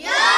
Yeah!